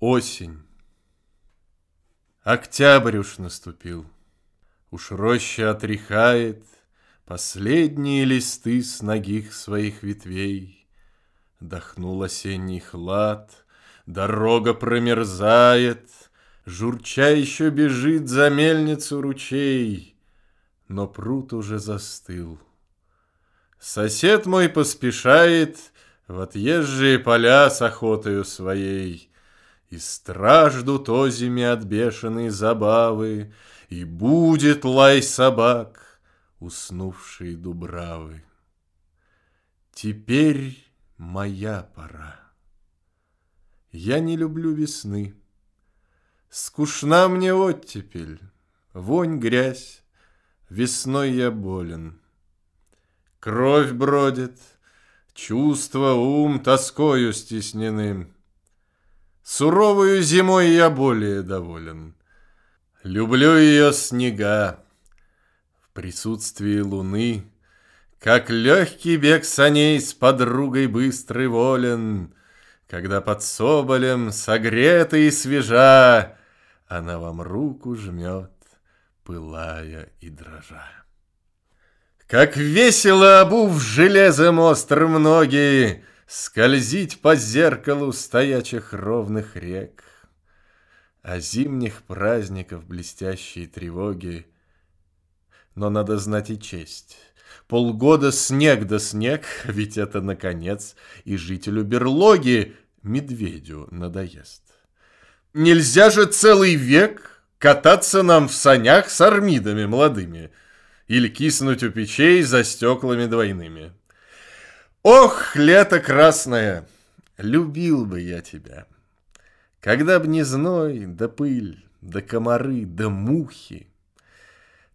Осень. Октябрь уж наступил. Уж роща отряхает Последние листы с ногих своих ветвей. Дохнул осенний хлад, Дорога промерзает, Журча еще бежит за мельницу ручей, Но пруд уже застыл. Сосед мой поспешает В отъезжие поля с охотою своей — и страждут озими от бешеной забавы, И будет лай собак, уснувшие дубравы. Теперь моя пора. Я не люблю весны. Скучна мне оттепель, вонь, грязь, Весной я болен. Кровь бродит, чувство, ум тоскою стеснены. Суровую зимой я более доволен. Люблю ее снега в присутствии луны, Как легкий бег саней с подругой быстрый волен, Когда под соболем, согрета и свежа, Она вам руку жмет, пылая и дрожа. Как весело обув железом острым ноги, Скользить по зеркалу стоячих ровных рек, О зимних праздников блестящие тревоги. Но надо знать и честь. Полгода снег да снег, ведь это, наконец, и жителю берлоги, медведю, надоест. Нельзя же целый век кататься нам в санях с армидами молодыми или киснуть у печей за стеклами двойными. Ох, лето красное, любил бы я тебя. Когда б не зной, да пыль, да комары, да мухи,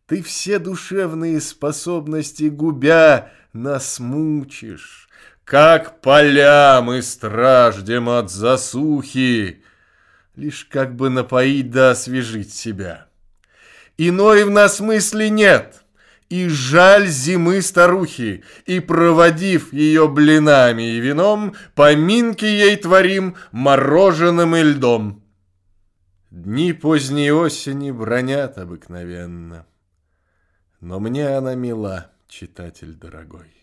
Ты все душевные способности губя нас мучишь, Как поля мы страждем от засухи, Лишь как бы напоить да освежить себя. Иной в нас мысли нет — и жаль зимы старухи, и, проводив ее блинами и вином, поминки ей творим мороженым и льдом. Дни поздней осени бронят обыкновенно, но мне она мила, читатель дорогой.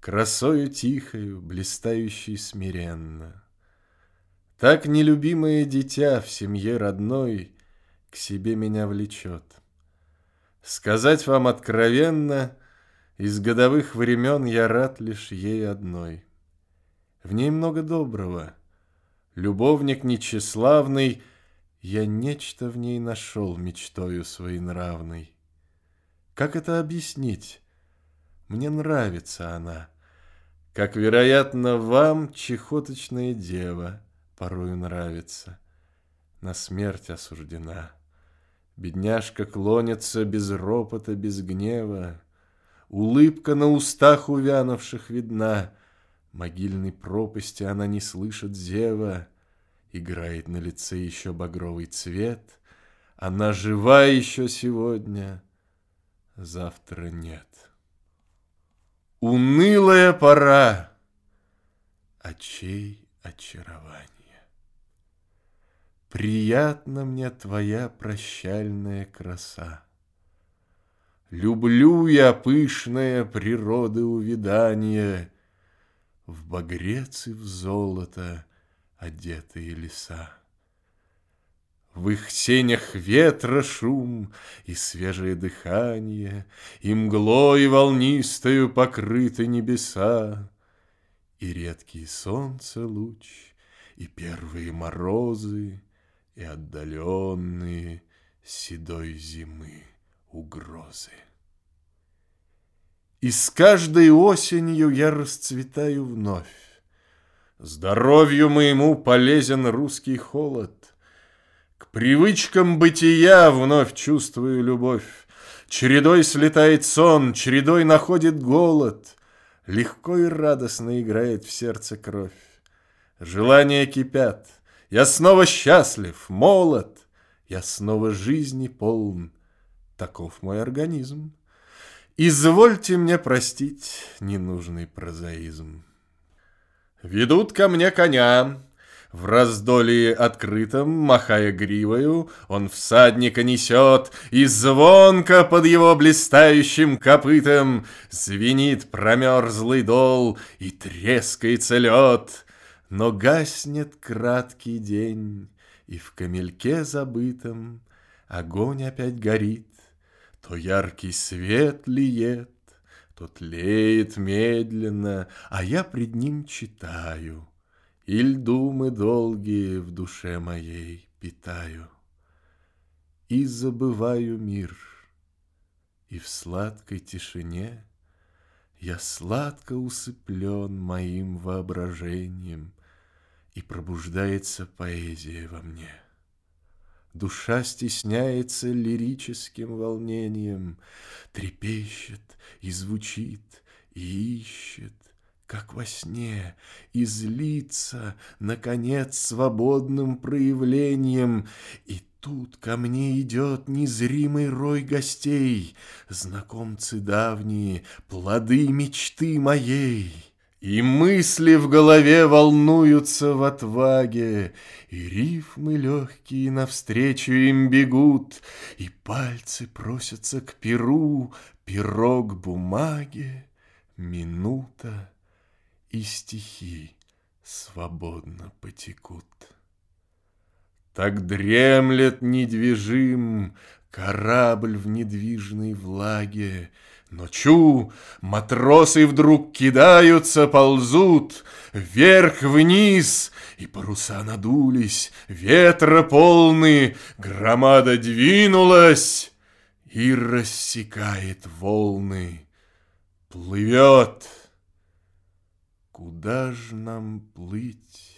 Красою тихою, блистающей смиренно. Так нелюбимое дитя в семье родной К себе меня влечет. Сказать вам откровенно, из годовых времен я рад лишь ей одной. В ней много доброго. Любовник нечеславный, я нечто в ней нашел мечтою своенравной. Как это объяснить? Мне нравится она. Как, вероятно, вам чехоточная дева порою нравится. На смерть осуждена. Бедняжка клонится без ропота, без гнева. Улыбка на устах увянувших видна. Могильной пропасти она не слышит зева. Играет на лице еще багровый цвет. Она жива еще сегодня, завтра нет. Унылая пора, очей очарование. Приятна мне твоя прощальная краса. Люблю я пышное природы увидание, В багрец и в золото одетые леса. В их сенях ветра шум и свежее дыхание, И мглой волнистою покрыты небеса, И редкий солнце луч, и первые морозы, и отдаленные седой зимы угрозы. И с каждой осенью я расцветаю вновь. Здоровью моему полезен русский холод. К привычкам бытия вновь чувствую любовь. Чередой слетает сон, чередой находит голод. Легко и радостно играет в сердце кровь. Желания кипят — я снова счастлив, молод, я снова жизни полн. Таков мой организм. Извольте мне простить ненужный прозаизм. Ведут ко мне коня, В раздолье открытом, махая гривою, Он всадника несет, И звонко под его блистающим копытом Звенит промерзлый дол, и трескается лед. Но гаснет краткий день, и в камельке забытом Огонь опять горит, то яркий свет лиет, То тлеет медленно, а я пред ним читаю, Иль думы долгие в душе моей питаю. И забываю мир, и в сладкой тишине Я сладко усыплен моим воображением, пробуждается поэзия во мне. Душа стесняется лирическим волнением, Трепещет и звучит, и ищет, как во сне, И злится, наконец, свободным проявлением, И тут ко мне идет незримый рой гостей, Знакомцы давние, плоды мечты моей. И мысли в голове волнуются в отваге, И рифмы легкие навстречу им бегут, И пальцы просятся к перу, перо к бумаге, Минута и стихи свободно потекут. Так дремлет недвижим корабль в недвижной влаге, но чу, матросы вдруг кидаются, ползут Вверх-вниз, и паруса надулись, Ветра полны, громада двинулась И рассекает волны, плывет. Куда ж нам плыть?